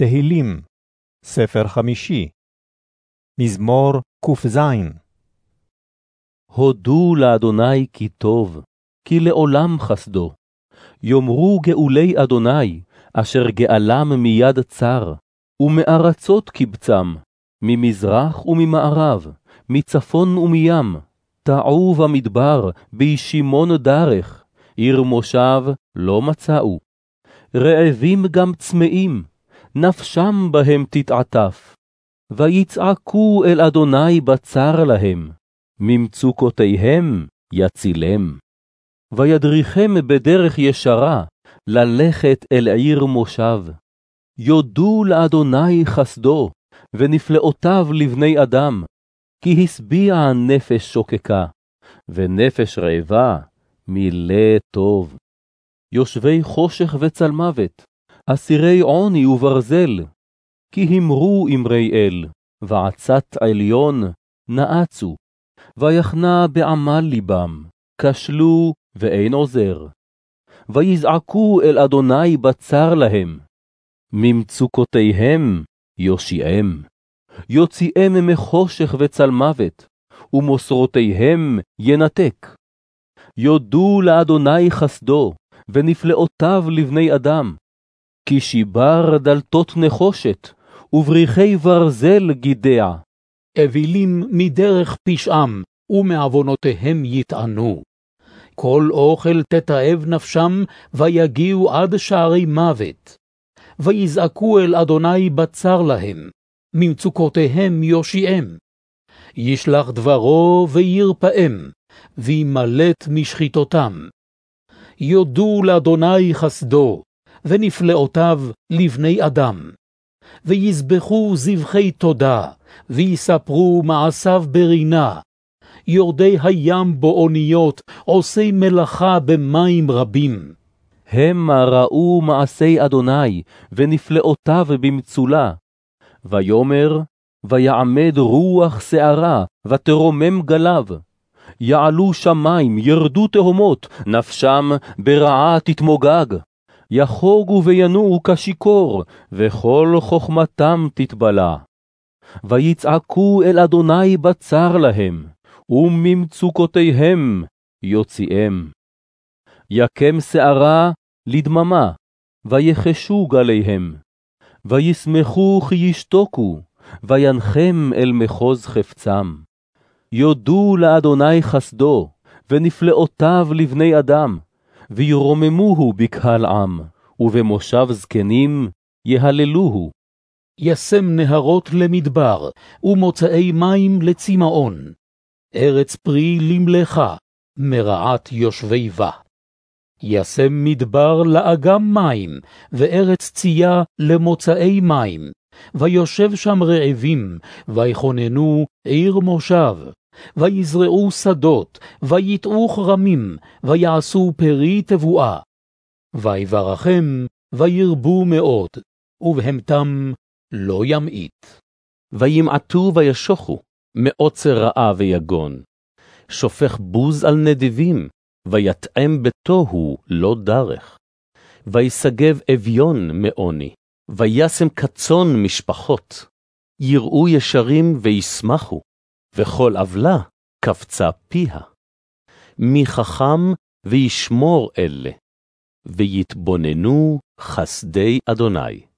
תהילים, ספר חמישי, מזמור ק"ז. הודו לאדוני כי טוב, כי לעולם חסדו. יאמרו גאולי אדוני, אשר גאלם מיד צר, ומארצות קבצם, ממזרח וממערב, מצפון ומים, טעו במדבר, בישימון דרך, עיר מושב לא מצאו. רעבים גם צמאים, נפשם בהם תתעטף. ויצעקו אל אדוני בצר להם, ממצוקותיהם יצילם. וידריכם בדרך ישרה, ללכת אל עיר מושב. יודו לאדוני חסדו, ונפלאותיו לבני אדם, כי השביע נפש שוקקה, ונפש רעבה מילא טוב. יושבי חושך וצלמוות, אסירי עוני וברזל, כי המרו אמרי אל, ועצת עליון נאצו, ויחנה בעמל ליבם, כשלו ואין עוזר. ויזעקו אל אדוני בצר להם, ממצוקותיהם יושיעם, יוציאם מחושך וצלמוות, ומוסרותיהם ינתק. יודו לאדוני חסדו, ונפלאותיו לבני אדם, כי שיבר דלתות נחושת, ובריחי ברזל גידע. אווילים מדרך פשעם, ומעוונותיהם יטענו. כל אוכל תתעב נפשם, ויגיעו עד שערי מוות. ויזעקו אל אדוני בצר להם, ממצוקותיהם יושיעם. ישלח דברו וירפאם, וימלט משחיתותם. יודו לאדוני חסדו, ונפלאותיו לבני אדם. ויזבחו זבחי תודה, ויספרו מעשיו ברינה. יורדי הים באוניות, עושי מלאכה במים רבים. המה ראו מעשי אדוני, ונפלאותיו במצולה. ויאמר, ויעמד רוח שערה, ותרומם גליו. יעלו שמים, ירדו תהומות, נפשם ברעה תתמוגג. יחוגו וינועו כשיכור, וכל חכמתם תתבלע. ויצעקו אל אדוני בצר להם, וממצוקותיהם יוציאם. יקם שערה לדממה, ויחשו גליהם. וישמחו כי ישתוקו, וינחם אל מחוז חפצם. יודו לאדוני חסדו, ונפלאותיו לבני אדם, וירוממוהו בקהל עם, ובמושב זקנים יהללוהו. ישם נהרות למדבר, ומוצאי מים לצמאון. ארץ פרי למלאכה, מרעת יושבי בה. ישם מדבר לאגם מים, וארץ צייה למוצאי מים. ויושב שם רעבים, ויכוננו עיר מושב. ויזרעו שדות, ויטעו כרמים, ויעשו פרי תבואה. ויברכם, וירבו מאוד, ובהמתם לא ימעיט. וימעטו וישוחו, מעוצר רעה ויגון. שופך בוז על נדיבים, ויטעם בתוהו לא דרך. וישגב אביון מעוני, וישם כצאן משפחות. יראו ישרים וישמחו, וכל עוולה קפצה פיה. מי חכם וישמור אלה, ויתבוננו חסדי אדוני.